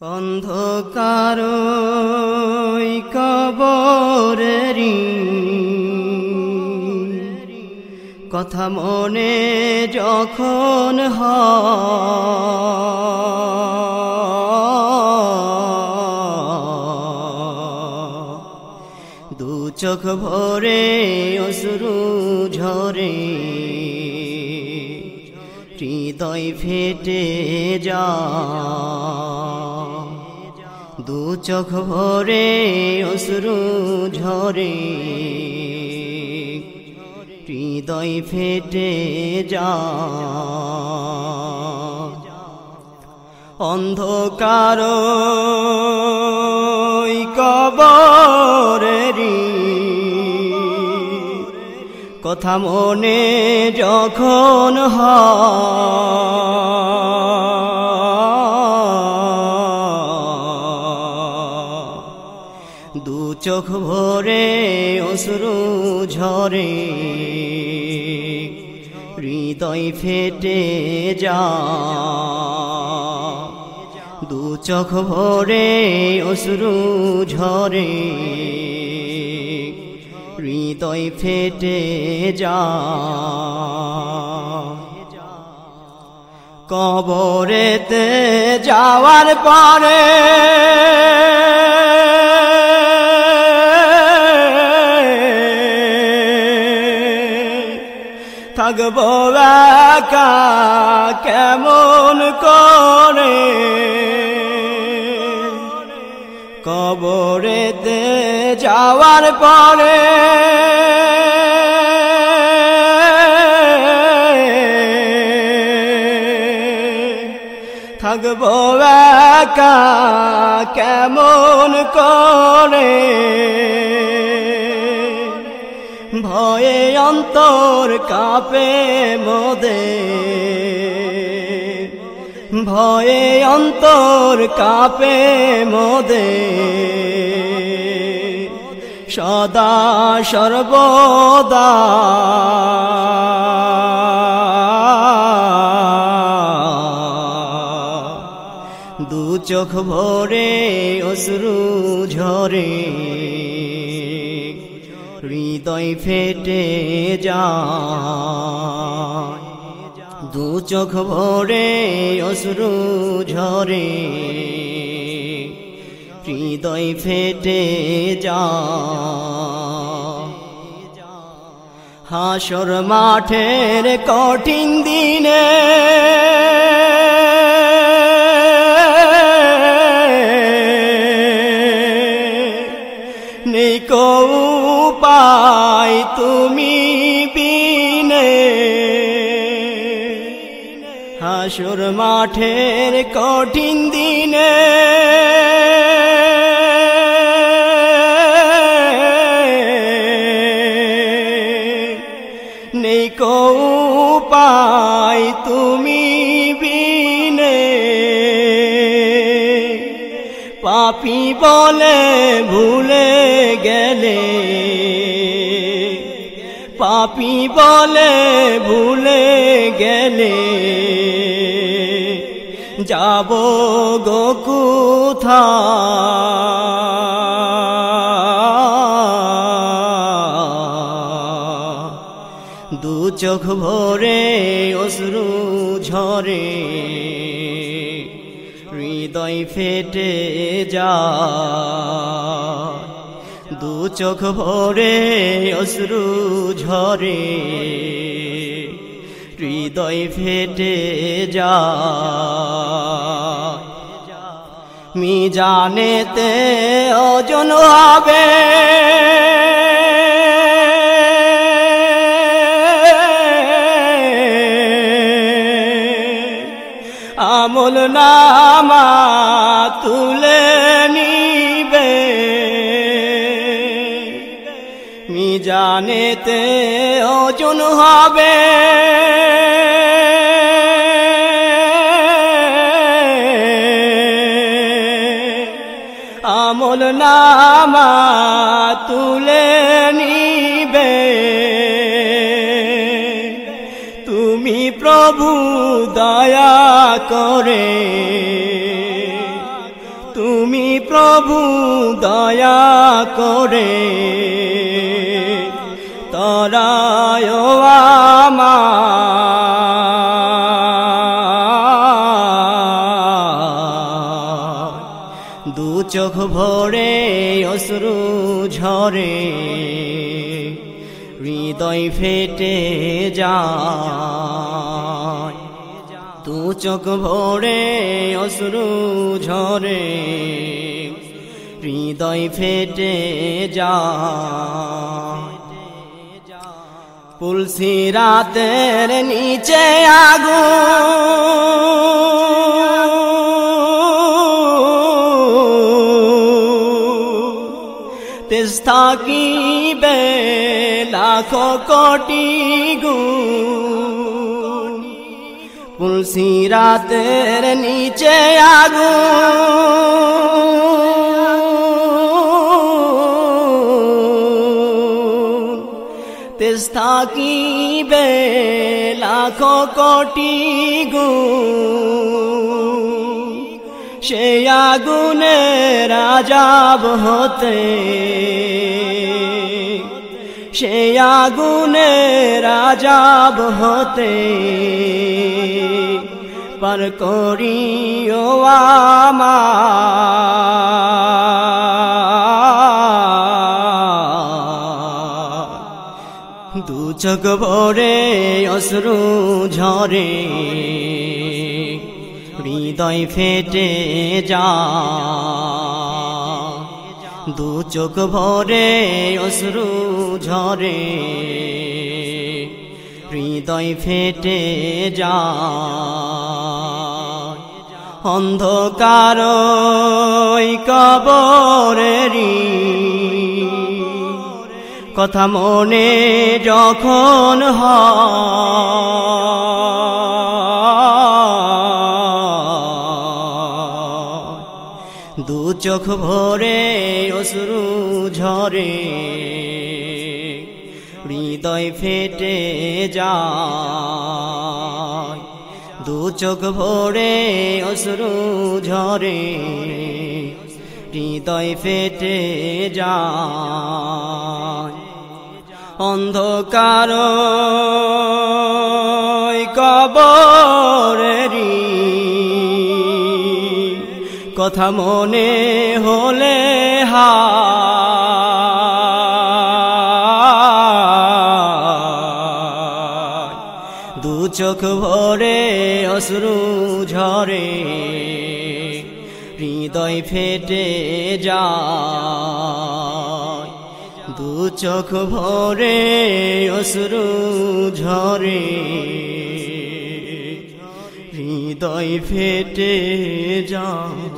অন্ধকার কবরেরি কথা মনে যখন হয় দু চোখ ভরে অসুরু ঝরে হৃদয় ফেটে যা দু চোখ ভরে অসুরু ঝরে। হৃদয় ফেটে যা। অন্ধকার কবরেরি কথা মনে যখন হয়। চোখ ভরে অসুরু ঝরে। হৃদয় ফেটে যা। দু চোখ ভরে অসুরু ঝরে। হৃদয় ফেটে যা। কবরেতে যাওয়ার পরে থাকব কেমন করে? কবরেতে যাওয়ার পরে থাকব একা কেমন করে? ভয়ে অন্তর কাপে মোদে। ভয়ে অন্তর কাপে মোদে। সদা সর্বদা দু চোখ ভরে অশ্রু ঝরে। হৃদয় ফেটে যা দু চোখ ভরে অশ্রু ঝরে। হৃদয় ফেটে যা হাসর মাঠের কঠিন দিনে হাসুর মাঠের কঠিন দিনে। নিকো পাই তুমি বিনে। পাপি বলে ভুলে গেলে। পাপি বলে ভুলে গেলে। যাব গো দু চোখ ভরে অশ্রু ঝরে, হৃদয় ফেটে যা দু চোখ ভরে অশ্রু ঝরে হৃদয় ফেটে যা মি জানেতে অজন হবে। মি জানেতে ওজন হবে। আমল নামা তুলে নিবে। তুমি প্রভু দয়া করে। তুমি প্রভু দয়া করে। তরায় দু চোখ ভরে অশ্রু ঝরে, হৃদয় ফেটে যায়। তু চোখ ভরে অশ্রু ঝরে, হৃদয় ফেটে যায়। তুলসী রাতের নিচে আগু তেজ থাকিবে লাখো কোটি গুণ। তুলসী রাতের নিচে আগু তেজ থাকিবে লাখো কোটি গুণ। সে আগুনে রাজাব হতে। সে আগুনে রাজাব হতে। পার করিও আমার দু চোখ ভরে অশ্রু ঝরে। হৃদয় ফেটে যা। দু চোখ ভরে অশ্রু ঝরে। হৃদয় ফেটে যা। অন্ধকার কবরেরি কথা মনে যখন হয়। দু চোখ ভরে অশ্রু ঝরে, হৃদয় ফেটে যায়। দু চোখ ভরে অশ্রু ঝরে, হৃদয় ফেটে যায়। অন্ধকার কবরেরি কথা মনে হলে হা দু চোখ ভরে অশ্রু ঝরে হৃদয় ফেটে যায়। দু চোখ ভরে অসুরু ঝরে। হৃদয় ফেটে যায়।